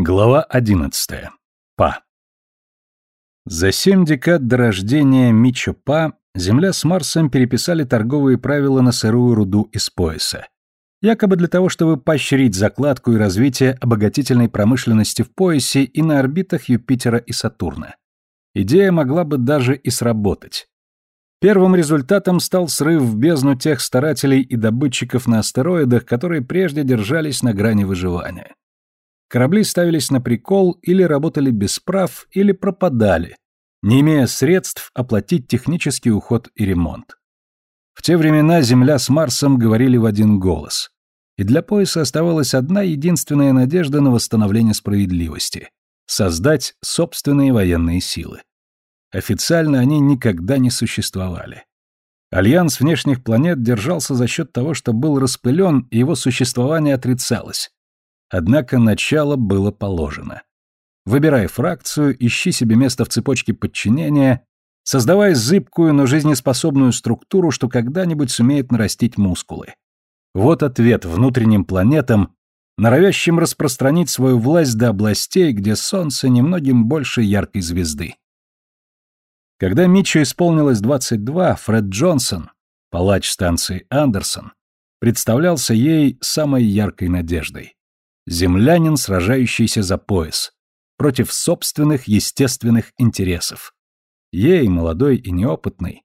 Глава 11. Па. За семь декад до рождения Мичо Па Земля с Марсом переписали торговые правила на сырую руду из пояса. Якобы для того, чтобы поощрить закладку и развитие обогатительной промышленности в поясе и на орбитах Юпитера и Сатурна. Идея могла бы даже и сработать. Первым результатом стал срыв в бездну тех старателей и добытчиков на астероидах, которые прежде держались на грани выживания. Корабли ставились на прикол или работали без прав, или пропадали, не имея средств оплатить технический уход и ремонт. В те времена Земля с Марсом говорили в один голос. И для пояса оставалась одна единственная надежда на восстановление справедливости – создать собственные военные силы. Официально они никогда не существовали. Альянс внешних планет держался за счет того, что был распылен, и его существование отрицалось. Однако начало было положено. Выбирай фракцию, ищи себе место в цепочке подчинения, создавая зыбкую, но жизнеспособную структуру, что когда-нибудь сумеет нарастить мускулы. Вот ответ внутренним планетам, норовящим распространить свою власть до областей, где Солнце немногим больше яркой звезды. Когда Митчу исполнилось 22, Фред Джонсон, палач станции Андерсон, представлялся ей самой яркой надеждой землянин, сражающийся за пояс, против собственных естественных интересов. Ей, молодой и неопытной,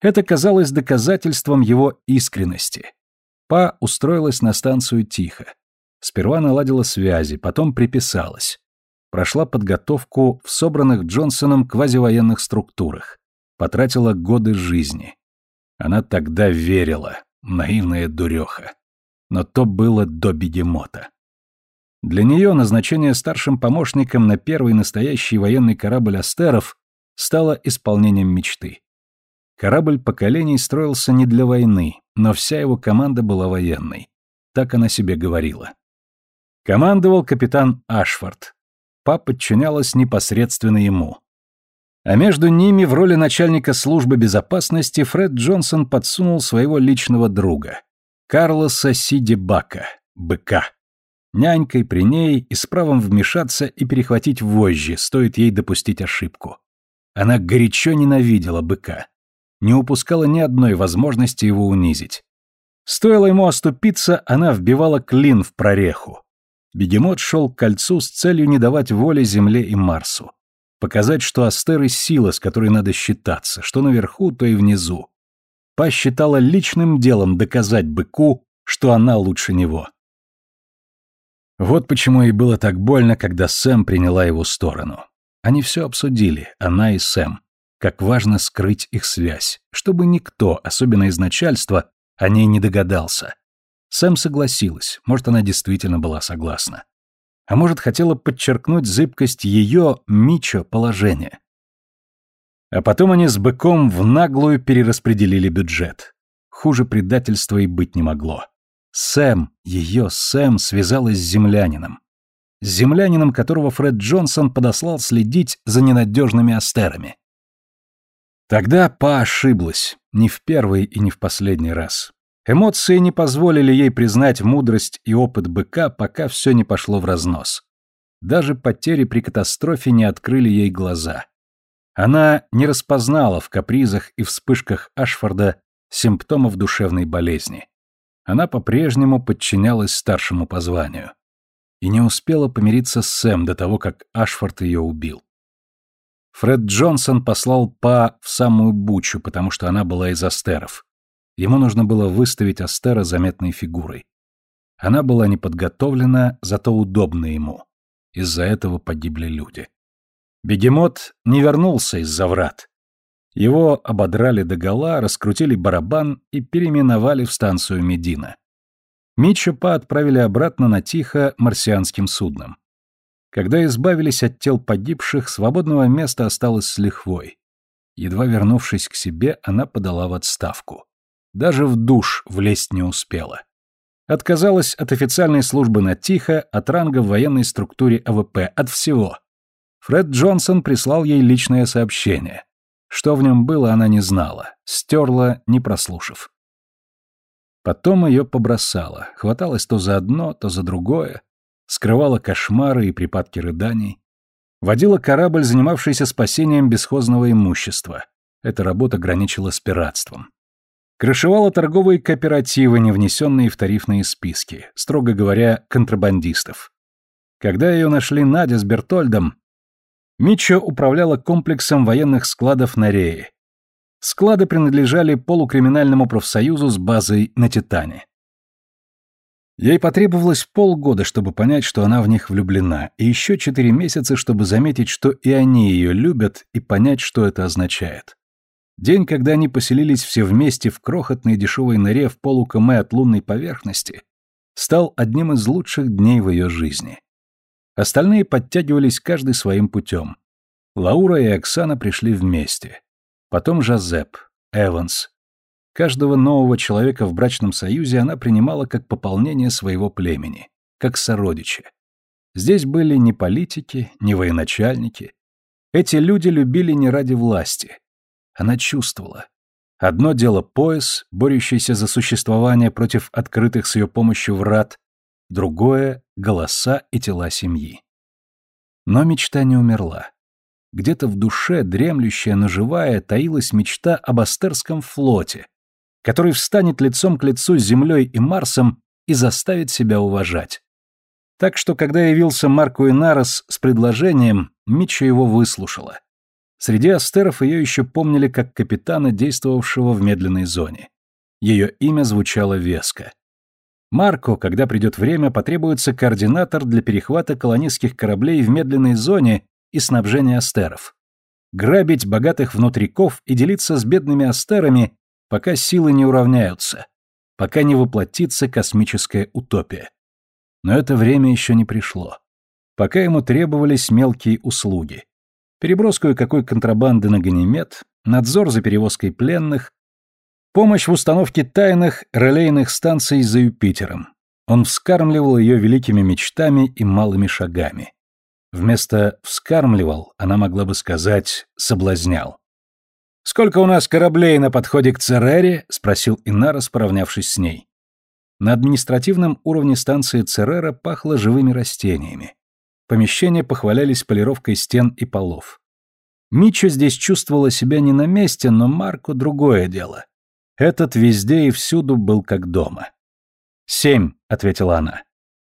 это казалось доказательством его искренности. Па устроилась на станцию тихо. Сперва наладила связи, потом приписалась. Прошла подготовку в собранных Джонсоном квазивоенных структурах. Потратила годы жизни. Она тогда верила, наивная дуреха. Но то было до бегемота. Для нее назначение старшим помощником на первый настоящий военный корабль Астеров стало исполнением мечты. Корабль поколений строился не для войны, но вся его команда была военной. Так она себе говорила. Командовал капитан Ашфорд. Па подчинялась непосредственно ему. А между ними в роли начальника службы безопасности Фред Джонсон подсунул своего личного друга, Карлоса Сиди Бака, быка нянькой при ней и с правом вмешаться и перехватить вожжи, стоит ей допустить ошибку. Она горячо ненавидела быка, не упускала ни одной возможности его унизить. Стоило ему оступиться, она вбивала клин в прореху. Бегемот шел к кольцу с целью не давать воли Земле и Марсу. Показать, что Астеры — сила, с которой надо считаться, что наверху, то и внизу. Па считала личным делом доказать быку, что она лучше него. Вот почему ей было так больно, когда Сэм приняла его сторону. Они все обсудили, она и Сэм. Как важно скрыть их связь, чтобы никто, особенно из начальства, о ней не догадался. Сэм согласилась, может, она действительно была согласна. А может, хотела подчеркнуть зыбкость ее, Мичо, положения. А потом они с быком в наглую перераспределили бюджет. Хуже предательства и быть не могло. Сэм, ее Сэм связалась с землянином. С землянином, которого Фред Джонсон подослал следить за ненадежными астерами. Тогда Па ошиблась, не в первый и не в последний раз. Эмоции не позволили ей признать мудрость и опыт быка, пока все не пошло в разнос. Даже потери при катастрофе не открыли ей глаза. Она не распознала в капризах и вспышках Ашфорда симптомов душевной болезни она по-прежнему подчинялась старшему по званию. И не успела помириться с Сэм до того, как Ашфорд ее убил. Фред Джонсон послал Па в самую бучу, потому что она была из Астеров. Ему нужно было выставить Астера заметной фигурой. Она была не подготовлена, зато удобна ему. Из-за этого погибли люди. Бегемот не вернулся из-за врат. Его ободрали догола, раскрутили барабан и переименовали в станцию Медина. Митчупа отправили обратно на Тихо марсианским судном. Когда избавились от тел погибших, свободного места осталось с лихвой. Едва вернувшись к себе, она подала в отставку. Даже в душ влезть не успела. Отказалась от официальной службы на Тихо, от ранга в военной структуре АВП, от всего. Фред Джонсон прислал ей личное сообщение. Что в нем было, она не знала, стерла, не прослушав. Потом ее побросало, хваталась то за одно, то за другое. скрывала кошмары и припадки рыданий, водила корабль, занимавшийся спасением бесхозного имущества. Эта работа граничила с пиратством. Крышевала торговые кооперативы, не внесенные в тарифные списки, строго говоря, контрабандистов. Когда ее нашли Надя с Бертольдом, Мичо управляла комплексом военных складов на Рее. Склады принадлежали полукриминальному профсоюзу с базой на Титане. Ей потребовалось полгода, чтобы понять, что она в них влюблена, и еще четыре месяца, чтобы заметить, что и они ее любят, и понять, что это означает. День, когда они поселились все вместе в крохотной дешевой норе в полукаме от лунной поверхности, стал одним из лучших дней в ее жизни. Остальные подтягивались каждый своим путем. Лаура и Оксана пришли вместе. Потом Жозеп, Эванс, Каждого нового человека в брачном союзе она принимала как пополнение своего племени, как сородича. Здесь были не политики, не военачальники. Эти люди любили не ради власти. Она чувствовала. Одно дело пояс, борющийся за существование против открытых с ее помощью врат, другое — голоса и тела семьи. Но мечта не умерла. Где-то в душе, дремлющая, но живая, таилась мечта об Астерском флоте, который встанет лицом к лицу с Землей и Марсом и заставит себя уважать. Так что, когда явился Марко Инарос с предложением, Митча его выслушала. Среди астеров ее еще помнили как капитана, действовавшего в медленной зоне. Ее имя звучало веско. Марко, когда придет время, потребуется координатор для перехвата колонистских кораблей в медленной зоне и снабжения астеров. Грабить богатых внутриков и делиться с бедными астерами пока силы не уравняются, пока не воплотится космическая утопия. Но это время еще не пришло. Пока ему требовались мелкие услуги. Переброску какой контрабанды на Ганимед, надзор за перевозкой пленных, помощь в установке тайных релейных станций за Юпитером. Он вскармливал ее великими мечтами и малыми шагами. Вместо «вскармливал» она могла бы сказать «соблазнял». «Сколько у нас кораблей на подходе к Церере?» — спросил Инарос, поравнявшись с ней. На административном уровне станции Церера пахло живыми растениями. Помещения похвалялись полировкой стен и полов. Мичо здесь чувствовала себя не на месте, но Марку другое дело. Этот везде и всюду был как дома. «Семь», — ответила она.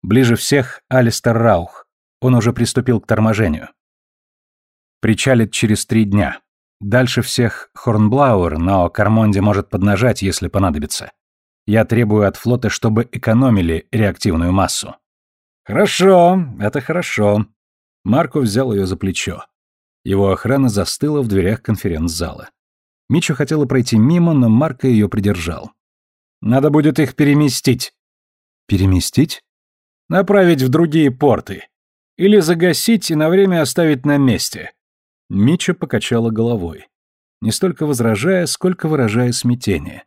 «Ближе всех Алистер Раух. Он уже приступил к торможению. Причалит через три дня. Дальше всех Хорнблауэр, но Кармонди может поднажать, если понадобится. Я требую от флота, чтобы экономили реактивную массу. Хорошо, это хорошо. Марко взял ее за плечо. Его охрана застыла в дверях конференц-зала. Мичо хотела пройти мимо, но Марко ее придержал. Надо будет их переместить. Переместить? Направить в другие порты. Или загасить и на время оставить на месте. Мича покачала головой, не столько возражая, сколько выражая смятение.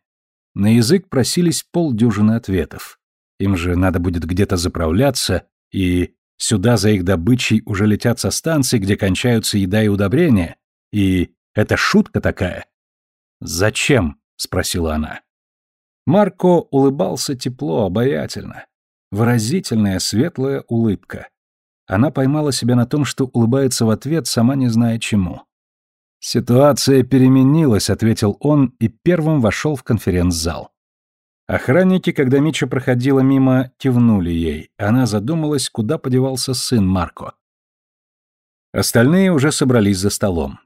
На язык просились полдюжины ответов. Им же надо будет где-то заправляться, и сюда за их добычей уже летят со станций, где кончаются еда и удобрения. И это шутка такая. «Зачем?» — спросила она. Марко улыбался тепло, обаятельно. Выразительная светлая улыбка. Она поймала себя на том, что улыбается в ответ, сама не зная чему. «Ситуация переменилась», — ответил он и первым вошел в конференц-зал. Охранники, когда Мича проходила мимо, кивнули ей. Она задумалась, куда подевался сын Марко. Остальные уже собрались за столом.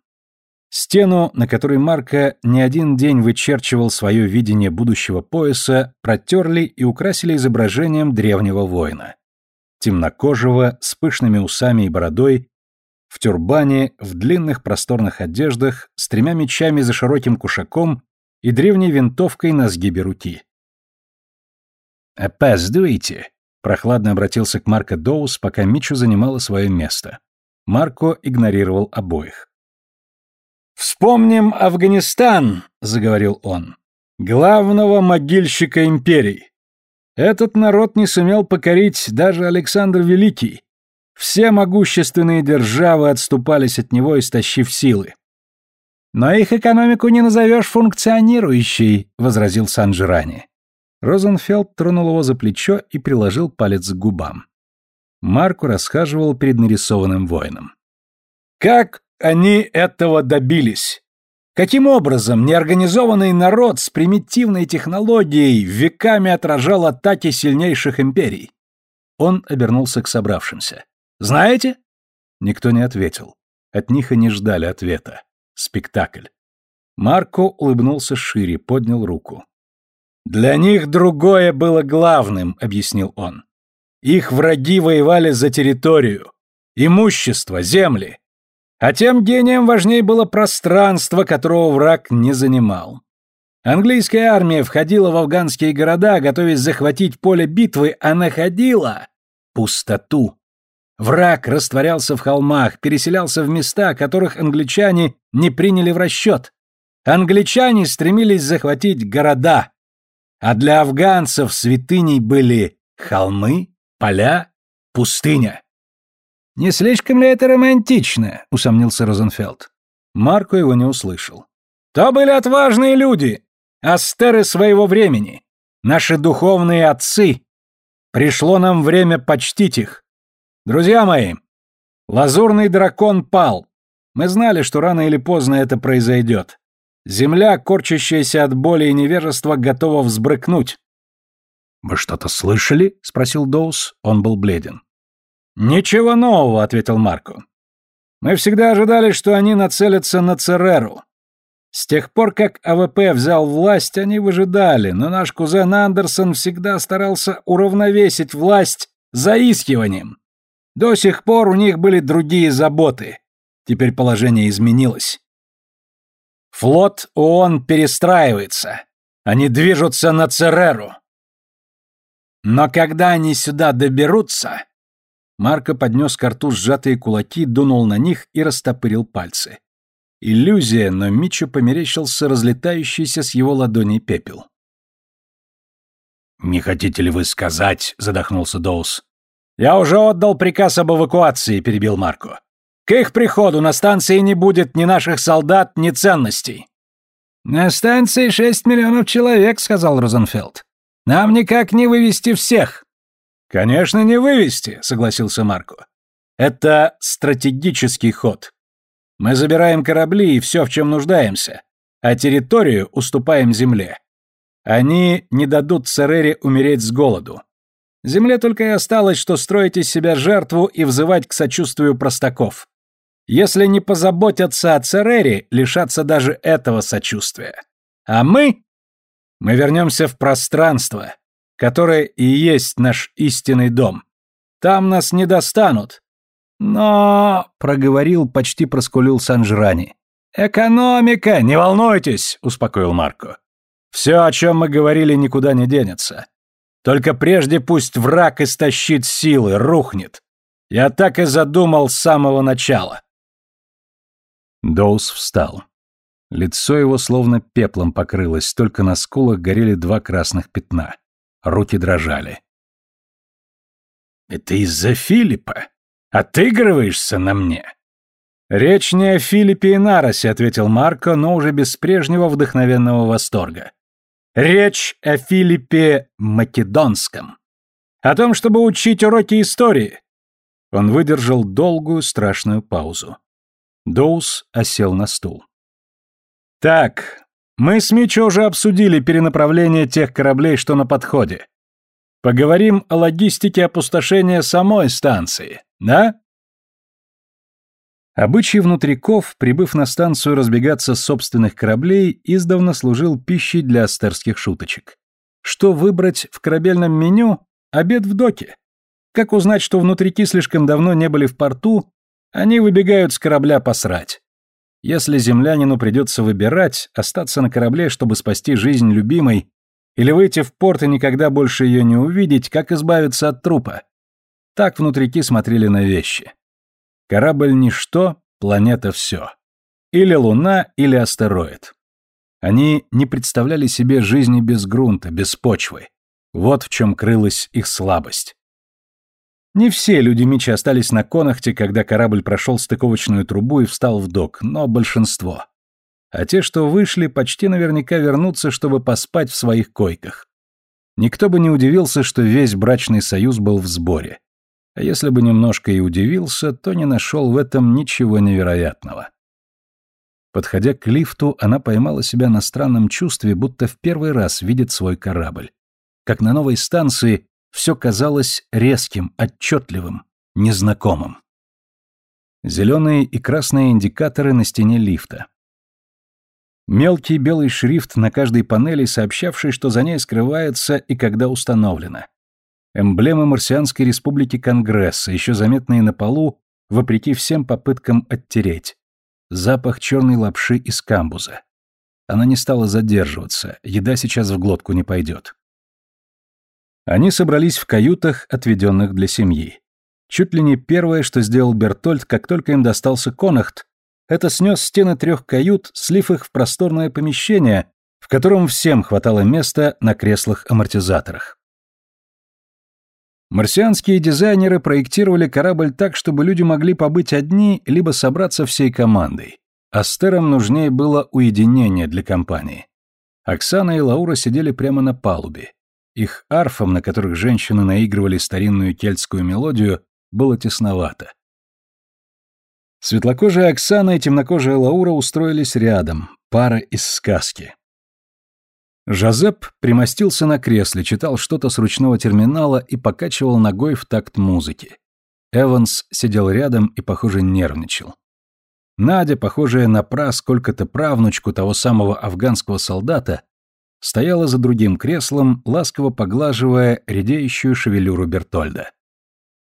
Стену, на которой Марко не один день вычерчивал свое видение будущего пояса, протерли и украсили изображением древнего воина темнокожего, с пышными усами и бородой, в тюрбане, в длинных просторных одеждах, с тремя мечами за широким кушаком и древней винтовкой на сгибе руки. «Опаздываете?» — прохладно обратился к Марко Доус, пока Мичу занимала свое место. Марко игнорировал обоих. «Вспомним Афганистан», — заговорил он, — «главного могильщика империи. Этот народ не сумел покорить даже Александр Великий. Все могущественные державы отступались от него, истощив силы. «Но их экономику не назовешь функционирующей», — возразил Санжирани. Розенфелд тронул его за плечо и приложил палец к губам. Марку расхаживал перед нарисованным воином. «Как они этого добились? Каким образом неорганизованный народ с примитивной технологией веками отражал атаки сильнейших империй?» Он обернулся к собравшимся. «Знаете?» Никто не ответил. От них и не ждали ответа. Спектакль. Марко улыбнулся шире, поднял руку. «Для них другое было главным», — объяснил он. «Их враги воевали за территорию, имущество, земли. А тем гением важнее было пространство, которого враг не занимал. Английская армия входила в афганские города, готовясь захватить поле битвы, а находила пустоту. Враг растворялся в холмах, переселялся в места, которых англичане не приняли в расчет. Англичане стремились захватить города, а для афганцев святыней были холмы, поля, пустыня. «Не слишком ли это романтично?» — усомнился Розенфелд. Марко его не услышал. «То были отважные люди, астеры своего времени, наши духовные отцы. Пришло нам время почтить их. Друзья мои, лазурный дракон пал. Мы знали, что рано или поздно это произойдет. Земля, корчащаяся от боли и невежества, готова взбрыкнуть. «Вы что-то слышали?» — спросил Доус. Он был бледен. «Ничего нового», — ответил Марко. «Мы всегда ожидали, что они нацелятся на Цереру. С тех пор, как АВП взял власть, они выжидали, но наш кузен Андерсон всегда старался уравновесить власть заискиванием. До сих пор у них были другие заботы. Теперь положение изменилось. Флот ООН перестраивается. Они движутся на Цереру. Но когда они сюда доберутся... Марко поднес к рту сжатые кулаки, дунул на них и растопырил пальцы. Иллюзия, но Мичу померещился разлетающийся с его ладоней пепел. «Не хотите ли вы сказать?» — задохнулся Доус. «Я уже отдал приказ об эвакуации», — перебил Марко. К их приходу на станции не будет ни наших солдат, ни ценностей. На станции шесть миллионов человек, сказал Розенфелд. Нам никак не вывести всех. Конечно, не вывести, согласился Марко. Это стратегический ход. Мы забираем корабли и все, в чем нуждаемся, а территорию уступаем земле. Они не дадут Церере умереть с голоду. Земле только и осталось, что строить из себя жертву и взывать к сочувствию простаков. Если не позаботятся о Церере, лишатся даже этого сочувствия. А мы... Мы вернемся в пространство, которое и есть наш истинный дом. Там нас не достанут. Но... — проговорил, почти проскулил Санжрани. «Экономика! Не волнуйтесь!» — успокоил Марко. «Все, о чем мы говорили, никуда не денется. Только прежде пусть враг истощит силы, рухнет. Я так и задумал с самого начала. Доус встал. Лицо его словно пеплом покрылось, только на скулах горели два красных пятна. Руки дрожали. «Это из-за Филиппа? Отыгрываешься на мне?» «Речь не о Филиппе и Наросе», — ответил Марко, но уже без прежнего вдохновенного восторга. «Речь о Филиппе Македонском. О том, чтобы учить уроки истории». Он выдержал долгую страшную паузу. Доус осел на стул. «Так, мы с Мичо уже обсудили перенаправление тех кораблей, что на подходе. Поговорим о логистике опустошения самой станции, да?» Обычай внутриков, прибыв на станцию разбегаться с собственных кораблей, издавна служил пищей для астерских шуточек. Что выбрать в корабельном меню? Обед в доке. Как узнать, что внутрики слишком давно не были в порту, они выбегают с корабля посрать. Если землянину придется выбирать, остаться на корабле, чтобы спасти жизнь любимой, или выйти в порт и никогда больше ее не увидеть, как избавиться от трупа. Так внутрики смотрели на вещи. Корабль – ничто, планета – все. Или Луна, или астероид. Они не представляли себе жизни без грунта, без почвы. Вот в чем крылась их слабость. Не все люди Мича остались на Конахте, когда корабль прошел стыковочную трубу и встал в док, но большинство. А те, что вышли, почти наверняка вернутся, чтобы поспать в своих койках. Никто бы не удивился, что весь брачный союз был в сборе. А если бы немножко и удивился, то не нашел в этом ничего невероятного. Подходя к лифту, она поймала себя на странном чувстве, будто в первый раз видит свой корабль. Как на новой станции, все казалось резким, отчетливым, незнакомым. Зеленые и красные индикаторы на стене лифта. Мелкий белый шрифт на каждой панели, сообщавший, что за ней скрывается и когда установлено. Эмблемы Марсианской республики Конгресса, еще заметные на полу, вопреки всем попыткам оттереть. Запах черной лапши из камбуза. Она не стала задерживаться, еда сейчас в глотку не пойдет. Они собрались в каютах, отведенных для семьи. Чуть ли не первое, что сделал Бертольд, как только им достался Конахт, это снес стены трех кают, слив их в просторное помещение, в котором всем хватало места на креслах-амортизаторах. Марсианские дизайнеры проектировали корабль так, чтобы люди могли побыть одни, либо собраться всей командой. Астерам нужнее было уединение для компании. Оксана и Лаура сидели прямо на палубе. Их арфам, на которых женщины наигрывали старинную кельтскую мелодию, было тесновато. Светлокожая Оксана и темнокожая Лаура устроились рядом, пара из сказки. Жозеп примостился на кресле, читал что-то с ручного терминала и покачивал ногой в такт музыки. Эванс сидел рядом и, похоже, нервничал. Надя, похожая на пра сколько-то правнучку того самого афганского солдата, стояла за другим креслом, ласково поглаживая редеющую шевелюру Бертольда.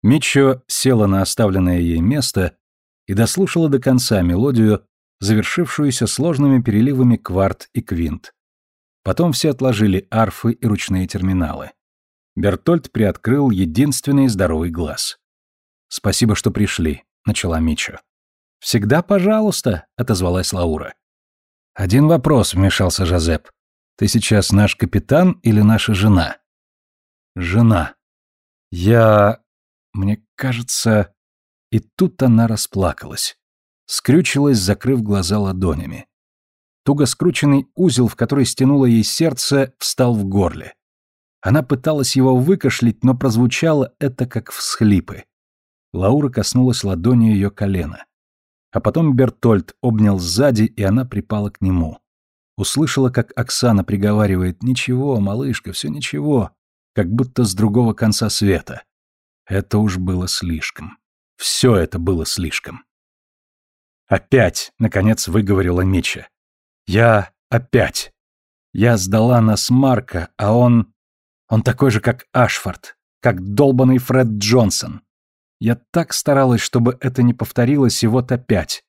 Митчо села на оставленное ей место и дослушала до конца мелодию, завершившуюся сложными переливами кварт и квинт. Потом все отложили арфы и ручные терминалы. Бертольд приоткрыл единственный здоровый глаз. «Спасибо, что пришли», — начала Мичо. «Всегда пожалуйста», — отозвалась Лаура. «Один вопрос», — вмешался Жозеп. «Ты сейчас наш капитан или наша жена?» «Жена. Я... Мне кажется...» И тут она расплакалась. Скрючилась, закрыв глаза ладонями. Туго скрученный узел, в который стянуло ей сердце, встал в горле. Она пыталась его выкашлять, но прозвучало это как всхлипы. Лаура коснулась ладонью ее колена. А потом Бертольд обнял сзади, и она припала к нему. Услышала, как Оксана приговаривает «Ничего, малышка, все ничего», как будто с другого конца света. Это уж было слишком. Все это было слишком. «Опять!» — наконец выговорила Мича. «Я опять! Я сдала нас Марка, а он... Он такой же, как Ашфорд, как долбанный Фред Джонсон. Я так старалась, чтобы это не повторилось, и вот опять.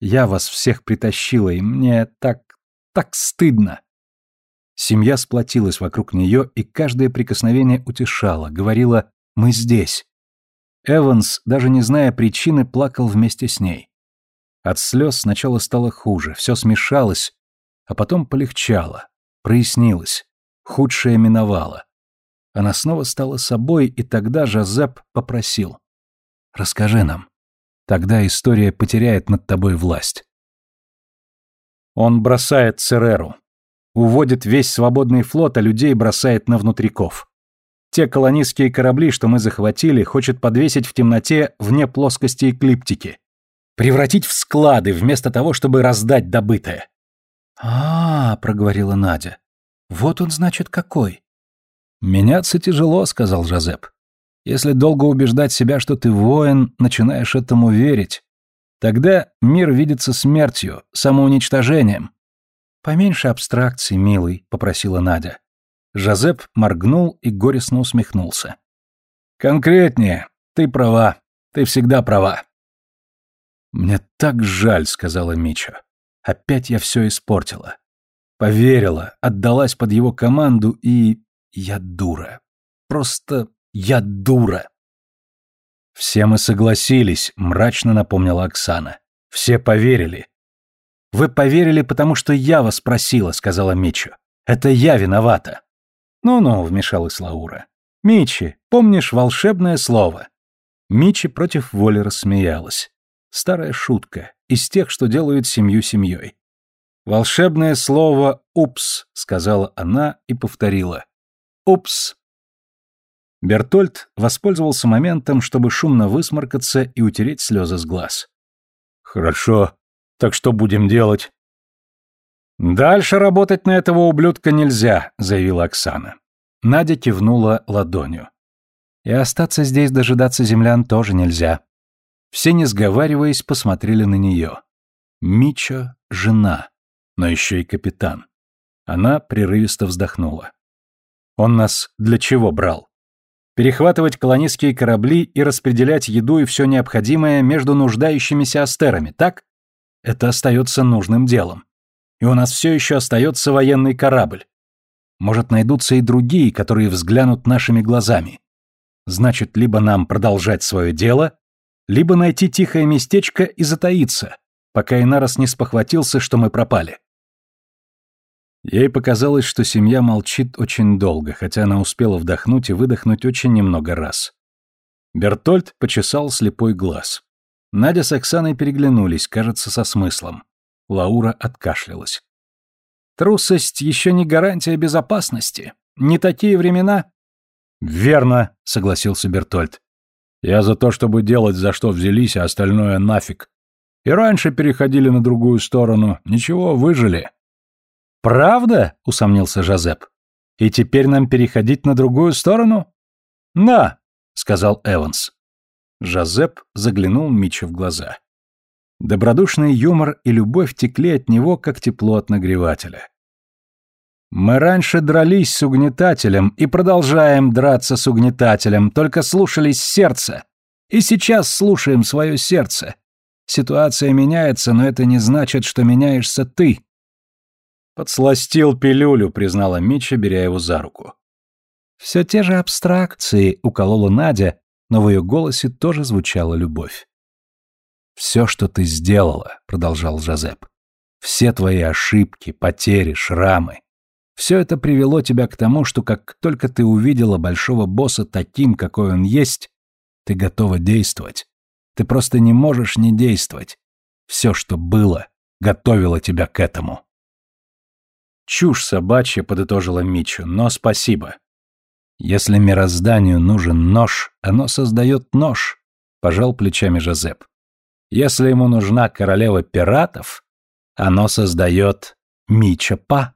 Я вас всех притащила, и мне так... так стыдно!» Семья сплотилась вокруг нее, и каждое прикосновение утешало, говорила «Мы здесь, Эванс, даже не зная причины, плакал вместе с ней. От слез сначала стало хуже, все смешалось, а потом полегчало, прояснилось, худшее миновало. Она снова стала собой, и тогда Жозеп попросил. «Расскажи нам. Тогда история потеряет над тобой власть». Он бросает Цереру. Уводит весь свободный флот, а людей бросает на внутриков. Те колонистские корабли, что мы захватили, хочет подвесить в темноте вне плоскости эклиптики. Превратить в склады, вместо того, чтобы раздать добытое. а, -а, -а проговорила Надя. «Вот он, значит, какой». «Меняться тяжело», — сказал Жозеп. «Если долго убеждать себя, что ты воин, начинаешь этому верить. Тогда мир видится смертью, самоуничтожением». «Поменьше абстракций, милый», — попросила Надя. Жозеп моргнул и горестно усмехнулся. «Конкретнее. Ты права. Ты всегда права». «Мне так жаль», — сказала Мича. «Опять я все испортила. Поверила, отдалась под его команду и... Я дура. Просто я дура». «Все мы согласились», — мрачно напомнила Оксана. «Все поверили». «Вы поверили, потому что я вас просила», — сказала Мичо. «Это я виновата». «Ну-ну», — вмешалась Лаура. «Мичи, помнишь волшебное слово?» Мичи против воли рассмеялась. Старая шутка, из тех, что делают семью семьей. «Волшебное слово «упс», — сказала она и повторила. «Упс». Бертольд воспользовался моментом, чтобы шумно высморкаться и утереть слезы с глаз. «Хорошо. Так что будем делать?» «Дальше работать на этого ублюдка нельзя», — заявила Оксана. Надя кивнула ладонью. «И остаться здесь дожидаться землян тоже нельзя». Все, не сговариваясь, посмотрели на нее. Мичо — жена, но еще и капитан. Она прерывисто вздохнула. «Он нас для чего брал?» Перехватывать колонистские корабли и распределять еду и все необходимое между нуждающимися астерами, так? Это остается нужным делом. И у нас все еще остается военный корабль. Может, найдутся и другие, которые взглянут нашими глазами. Значит, либо нам продолжать свое дело, либо найти тихое местечко и затаиться, пока Инарос не спохватился, что мы пропали. Ей показалось, что семья молчит очень долго, хотя она успела вдохнуть и выдохнуть очень немного раз. Бертольд почесал слепой глаз. Надя с Оксаной переглянулись, кажется, со смыслом. Лаура откашлялась. «Трусость еще не гарантия безопасности. Не такие времена». «Верно», — согласился Бертольд. «Я за то, чтобы делать, за что взялись, а остальное нафиг. И раньше переходили на другую сторону. Ничего, выжили. «Правда?» — усомнился Жозеп. «И теперь нам переходить на другую сторону?» «Да», — сказал Эванс. Жозеп заглянул Митчу в глаза. Добродушный юмор и любовь текли от него, как тепло от нагревателя. «Мы раньше дрались с угнетателем и продолжаем драться с угнетателем, только слушались сердца. И сейчас слушаем свое сердце. Ситуация меняется, но это не значит, что меняешься ты. «Подсластил пилюлю», — признала Митча, беря его за руку. «Все те же абстракции», — уколола Надя, но в ее голосе тоже звучала любовь. «Все, что ты сделала», — продолжал Жозеп, — «все твои ошибки, потери, шрамы, все это привело тебя к тому, что как только ты увидела большого босса таким, какой он есть, ты готова действовать. Ты просто не можешь не действовать. Все, что было, готовило тебя к этому». «Чушь собачья», — подытожила Мичу, — «но спасибо». «Если мирозданию нужен нож, оно создает нож», — пожал плечами Жозеп. «Если ему нужна королева пиратов, оно создает Мича Па».